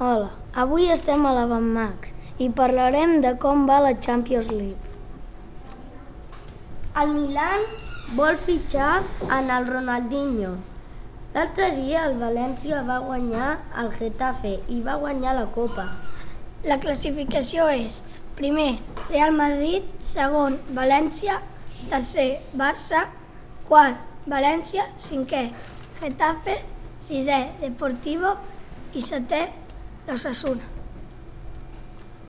Hola, avui estem a l'Avant Max i parlarem de com va la Champions League. El Milan vol fitxar en el Ronaldinho. L'altre dia el València va guanyar el Getafe i va guanyar la Copa. La classificació és primer Real Madrid, segon València, tercer Barça, quart València, cinquè Getafe, sisè Deportivo i setè jos asun